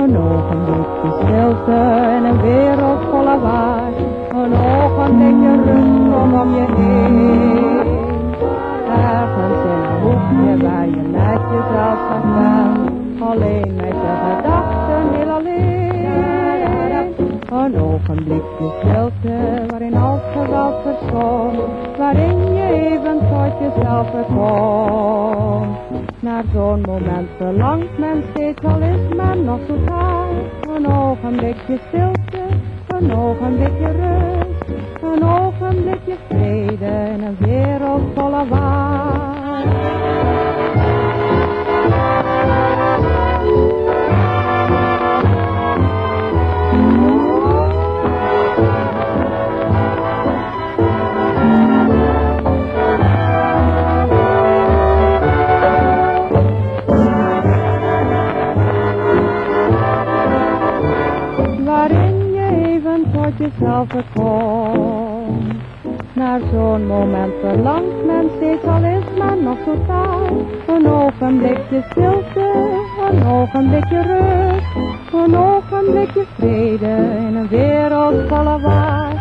Een ogenblikje stilte en een wereld vol lawaai. Een ogenblikje rust rondom je heen. Ergens in een hoekje waar je net jezelf kan staan. Alleen met je gedachten heel alleen. Een ogenblikje stilte waarin al geweld verstond. Waarin je even tot jezelf komt. Naar zo'n moment verlangt men steeds, al is men nog zo taai. Een ogenblikje stilte, een ogenblikje rust. Een ogenblikje vrede jezelf komt. Naar zo'n moment verlangt men steeds, al is men nog zo taai. Een ogenblikje stilte, een ogenblikje rust. Een ogenblikje vrede in een wereld vol lawaai.